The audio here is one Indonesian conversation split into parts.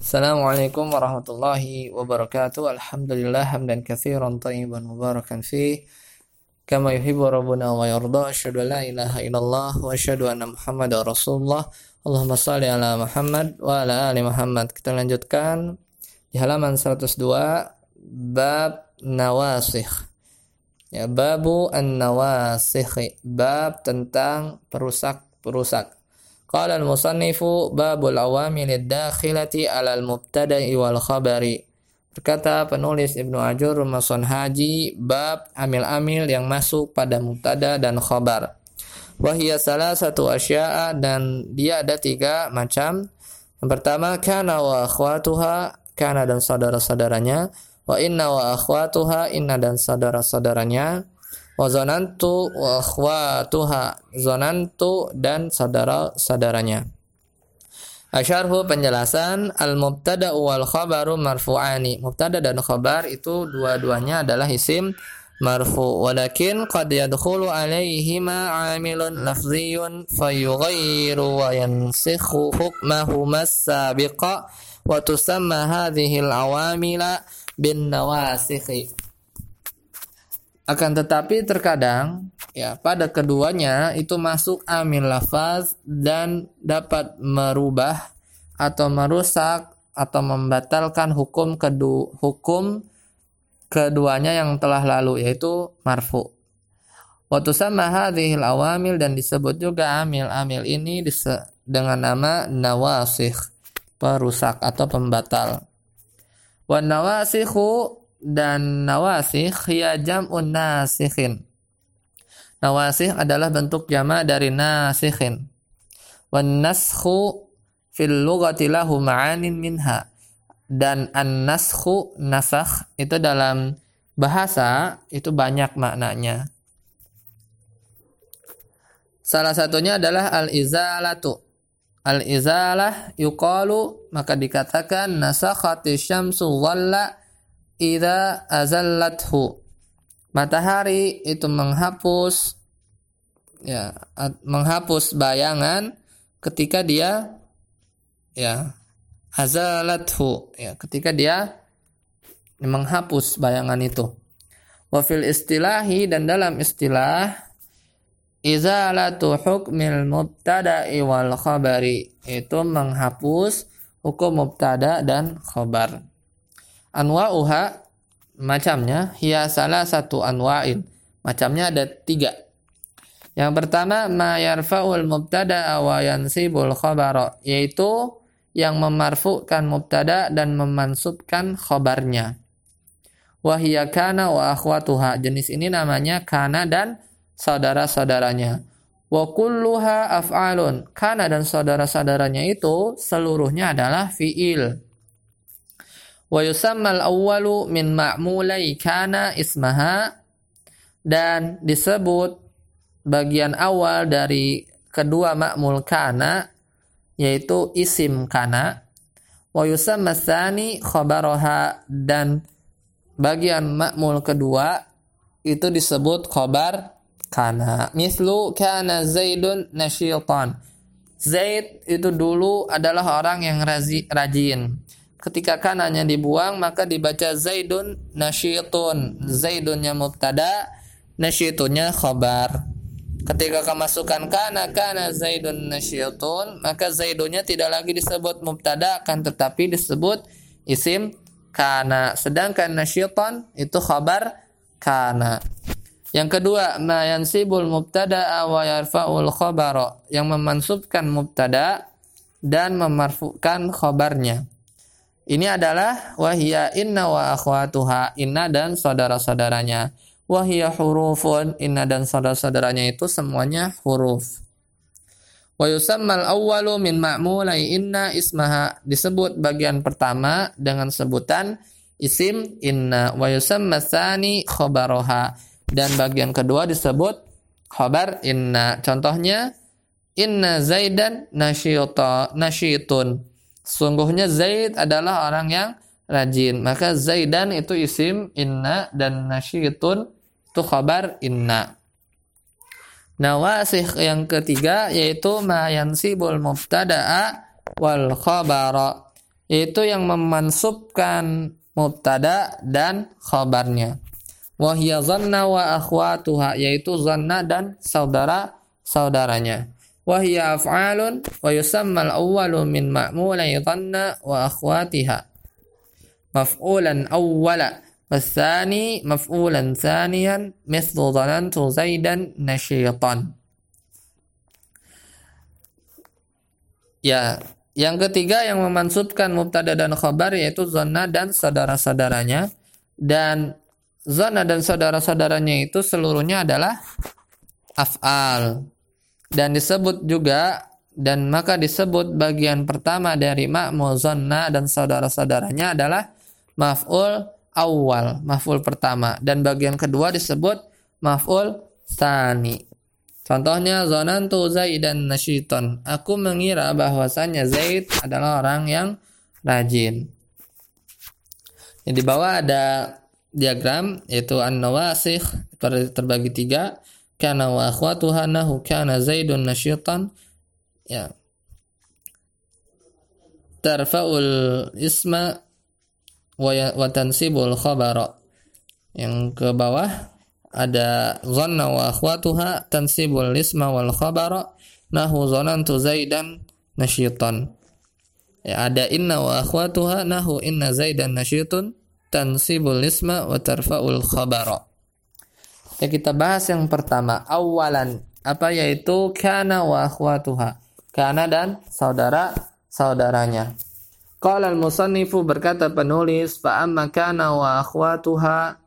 Assalamualaikum warahmatullahi wabarakatuh. Alhamdulillah hamdan katsiran tayyiban mubarakan fi kama yuhibbu rabbuna wa yarda. Asyhadu la ilaha illallah wa asyhadu anna Muhammadar Rasulullah. Allahumma shalli ala Muhammad wa ala ali Muhammad. Kita lanjutkan di halaman 102 bab nawasikh. Ya, babu an-nawasikh. Bab tentang perusak-perusak. Qala al-musannifu babul awamil dakhilati alal mubtada'i wal khabari. Berkata penulis Ibnu Ajur Rumason Haji bab amil-amil yang masuk pada mubtada dan khabar. Wahia salah satu asya'a dan dia ada tiga macam. Yang pertama kana wa akhwatuha kana dan saudara-saudaranya. Wa inna wa akhwatuha inna dan saudara-saudaranya wa zonantu wa akhwatuha zonantu dan saudara-saudaranya Asyarhu penjelasan al-mubtada wal khabaru marfu'ani. Mubtada dan khabar itu dua-duanya adalah isim marfu. Walakin qad yadkhulu alaihima 'amilun lafziyun fayughayyiru wa yansikhu hukmahu as-sabiqa wa tusamma hadhihi al-awamila bin nawasikhi. Akan tetapi terkadang ya pada keduanya itu masuk amil lafaz dan dapat merubah atau merusak atau membatalkan hukum kedu hukum keduanya yang telah lalu yaitu marfu. Waktu sama hadhil awamil dan disebut juga amil-amil ini dengan nama nawasikh perusak atau pembatal. Wan nawasikhu dan nawasikh ya jam'un nasikhin. Nawasikh adalah bentuk jama dari nasikhin. Wan naskhu fil lughati lahu ma'anin minha. Dan an-naskhu nasakh itu dalam bahasa itu banyak maknanya. Salah satunya adalah al-izalatu. Al-izalah yuqalu maka dikatakan nasakhati syamsu walla idza azallathu. Matahari itu menghapus ya menghapus bayangan ketika dia ya azalathu ya ketika dia menghapus bayangan itu. Wafil istilahi dan dalam istilah izalatu hukmil mubtada'i wal khabari. Itu menghapus hukum mubtada dan khabar Anwa'uha macamnya hiya salah satu anwa'in. Macamnya ada tiga. Yang pertama ma yarfa'ul mubtada wa yansibul khabara yaitu yang memarfukan mubtada dan memansubkan khabarnya. Wahia kana wa akhwatuha. Jenis ini namanya kana dan saudara-saudaranya. Wa kulluha af'alun. Kana dan saudara-saudaranya itu seluruhnya adalah fi'il. Wa yusammal awwalu min ma'mulai kana ismaha. Dan disebut bagian awal dari kedua ma'mul kana yaitu isim kana. Wa yusamma tsani khabaraha. Dan bagian ma'mul kedua itu disebut khabar kana. Mislu kana zaidun nasyitan. Zaid itu dulu adalah orang yang rajin ketika kanannya dibuang maka dibaca zaidun nasyitun. Zaidunnya mubtada nasyitunnya khabar. Ketika kemasukan kana kana zaidun nasyitun maka zaidunnya tidak lagi disebut mubtada akan tetapi disebut isim kana. Sedangkan nasyiton itu khabar kana. Yang kedua ma yansibul mubtada wa yarfa'ul khabara. Yang memansubkan mubtada dan memarfukan khabarnya ini adalah wahia inna wa akhwatuha inna dan saudara-saudaranya. Wahia hurufun inna dan saudara-saudaranya itu semuanya huruf. Wa yusammal awwalu min ma'mulai inna ismaha disebut bagian pertama dengan sebutan isim inna wa yusamma tsani khabaroha dan bagian kedua disebut khabar inna. Contohnya inna zaidan nasyita nasyitun Sungguhnya Zaid adalah orang yang rajin. Maka Zaidan itu isim inna dan nasyitun itu khabar inna. Nawasih yang ketiga yaitu ma yansibul mubtada'a wal khabara yaitu yang memansubkan mubtada dan khabarnya. Wahya zanna wa akhwatuha yaitu zanna dan saudara-saudaranya. Wahya af'alun wa yusamma al-awwalu min ma'mulai zanna wa akhwatiha. Maf'ulan awwala والثاني مفعولا ثانيا مثل ظننت زيدا نشيطا Ya, yang ketiga yang memansubkan mubtada dan khabar yaitu zona dan saudara-saudaranya dan zona dan saudara-saudaranya itu seluruhnya adalah af'al dan disebut juga dan maka disebut bagian pertama dari ma'mu zonna dan saudara-saudaranya adalah maf'ul awal, maf'ul pertama dan bagian kedua disebut maf'ul tsani. Contohnya zonantu Zaidan nasyiton. Aku mengira bahwasanya Zaid adalah orang yang rajin. Yang di bawah ada diagram yaitu an-nawasikh terbagi tiga kana wa akhwatuha nahu kana Zaidun nasyitan ya tarfa'ul isma Ya, wa tansibul khabara. Yang ke bawah ada zanna wa akhwatuha tansibul isma wal khabara nahu zanantu zaidan nasyitan. Ya, ada inna wa akhwatuha nahu inna zaidan nasyitun tansibul isma wa tarfa'ul khabara. Ya kita bahas yang pertama awalan apa yaitu kana wa akhwatuha. Kana dan saudara saudaranya. Qala al-musannifu berkata penulis fa amma kana wa akhwatuha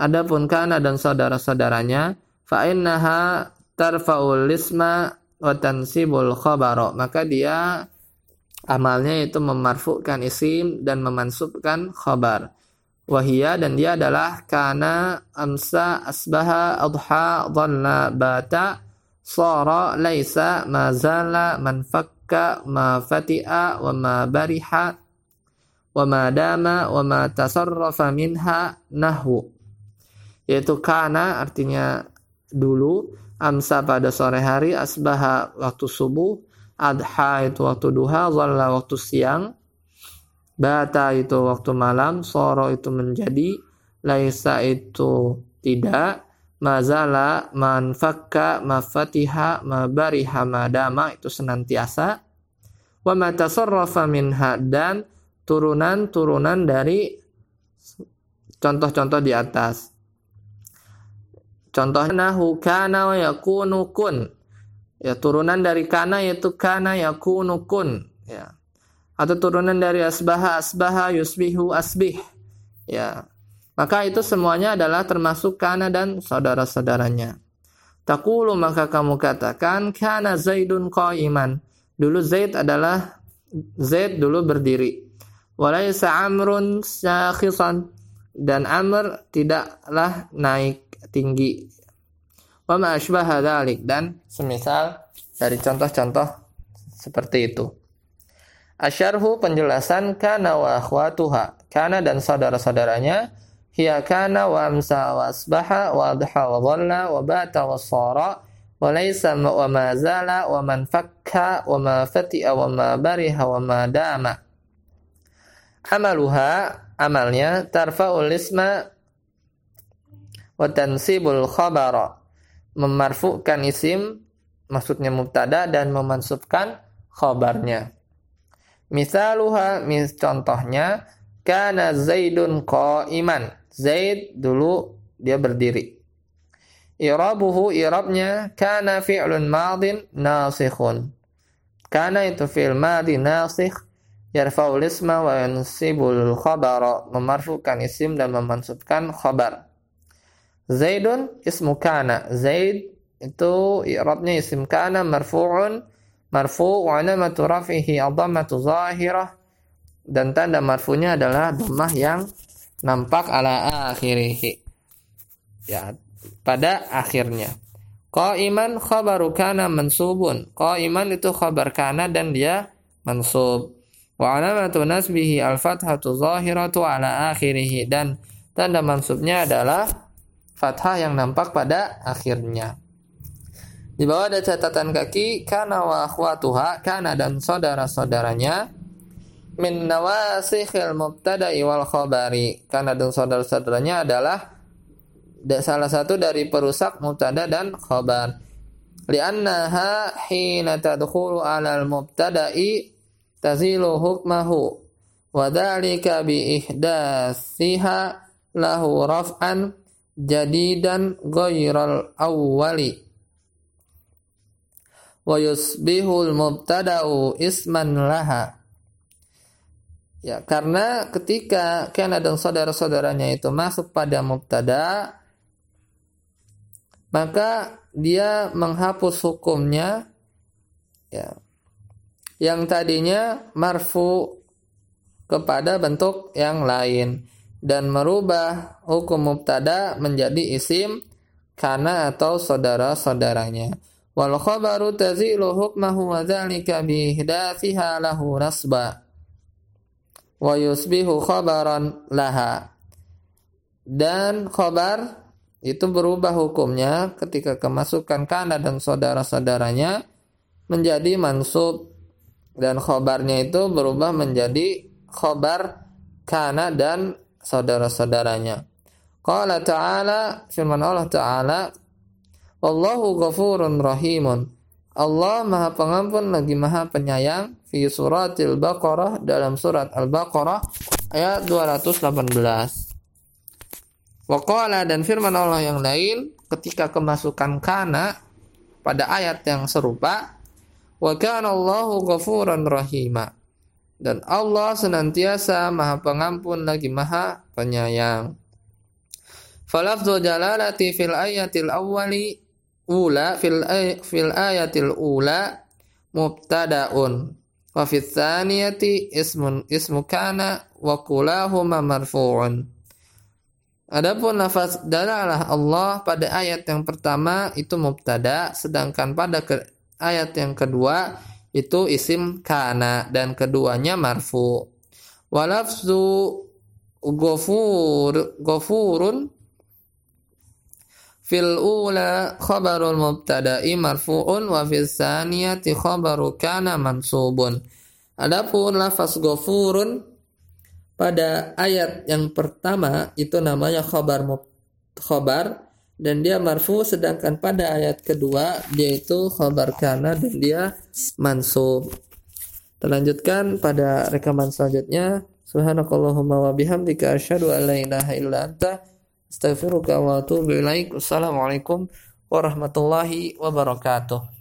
adapun kana dan saudara-saudaranya fa innaha tarfa'ul isma wa tansibul khabara maka dia amalnya itu memarfukan isim dan memansubkan khabar wahia dan dia adalah kana amsa asbaha adha dhalla bata sara laisa mazala manfak syakka ma fati'a wa ma bariha wa ma dama wa ma tasarrafa minha nahu yaitu kana artinya dulu amsa pada sore hari asbaha waktu subuh adha itu waktu duha zalla waktu siang bata itu waktu malam soro itu menjadi laisa itu tidak. Mazala man fakka mafatiha mabariha madama itu senantiasa. Wa matasarrafa minha dan turunan-turunan dari contoh-contoh di atas. Contohnya nahu kana wa yakunu kun. Ya turunan dari kana yaitu kana yakunu kun. Ya atau turunan dari asbaha asbaha yusbihu asbih ya maka itu semuanya adalah termasuk kana dan saudara-saudaranya. Takulu maka kamu katakan kana Zaidun qaiman. Dulu Zaid adalah Zaid dulu berdiri. Walaysa Amrun syakhisan dan Amr tidaklah naik tinggi. Wa ma dan semisal dari contoh-contoh seperti itu. Asyarhu penjelasan kana wa akhwatuha. Kana dan saudara-saudaranya. Hiya kana wa amsa wa asbaha wa adha wa dhalla wa bata wa sara wa laysa wa ma zala wa man fakka wa ma fati'a wa ma bariha wa ma dama. Amaluha amalnya tarfa'ul isma wa tansibul khabara. Memarfukan isim maksudnya mubtada dan memansubkan khabarnya misaluha mis contohnya kana zaidun qa'iman Zaid dulu dia berdiri. Irabuhu irabnya kana fi'lun madin nasikhun. Kana itu fi'l madi nasikh yarfa'u isma wa yansibul khabara memarfukan isim dan memansubkan khabar. Zaidun ismu kana. Zaid itu i'rabnya isim kana marfu'un marfu' wa alamatu rafihi adhammatu zahirah dan tanda marfunya adalah dhammah yang nampak ala akhirih ya pada akhirnya Qaiman khabaru kana mansubun. Qaiman itu khabar kana dan dia mansub. Wa alamatu nasbihi al-fathatu zahiratu ala akhirih dan tanda mansubnya adalah fathah yang nampak pada akhirnya. Di bawah ada catatan kaki kana wa akhwatuha kana dan saudara-saudaranya min nawasikhil mubtada'i wal khabari. Karena dan saudara-saudaranya adalah salah satu dari perusak mubtada dan khabar. Liannaha hina tadkhulu 'ala al-mubtada'i tazilu hukmahu wa dhalika bi ihdatsiha lahu raf'an jadidan ghairal awwali wa yusbihul mubtada'u isman laha Ya, karena ketika Kana dan saudara-saudaranya itu masuk pada mubtada, maka dia menghapus hukumnya ya, yang tadinya marfu kepada bentuk yang lain dan merubah hukum mubtada menjadi isim kana atau saudara-saudaranya. Wal khabaru tazilu hukmahu wa dzalika bi ihdathiha lahu nasba wa yusbihu khabaran laha. Dan khabar itu berubah hukumnya ketika kemasukan kana dan saudara-saudaranya menjadi mansub dan khabarnya itu berubah menjadi khabar kana dan saudara-saudaranya. Qala ta'ala firman Allah ta'ala Wallahu ghafurun rahimun Allah Maha Pengampun lagi Maha Penyayang fi suratil Baqarah dalam surat Al-Baqarah ayat 218. Waqala dan firman Allah yang lain ketika kemasukan kana pada ayat yang serupa wa kana Allahu ghafuran rahima dan Allah senantiasa Maha Pengampun lagi Maha Penyayang. Falafdhu jalalati fil ayatil awwali ula fil ay, fil ayatil ula mubtadaun wa fil thaniyati ismun ismu kana wa kulahuma marfu'un Adapun lafaz dalalah Allah pada ayat yang pertama itu mubtada sedangkan pada ke, ayat yang kedua itu isim kana dan keduanya marfu. Walafzu ghafur ghafurun Fil ula khabarul mubtada'i marfu'un wa fil saniyati khabaru kana mansubun. Adapun lafaz ghafurun pada ayat yang pertama itu namanya khabar khabar dan dia marfu sedangkan pada ayat kedua dia itu khabar kana dan dia mansub. Terlanjutkan pada rekaman selanjutnya. Subhanakallahumma wa bihamdika asyhadu an la ilaha illa anta Astaghfiruka wa atubu. Wassalamualaikum warahmatullahi wabarakatuh.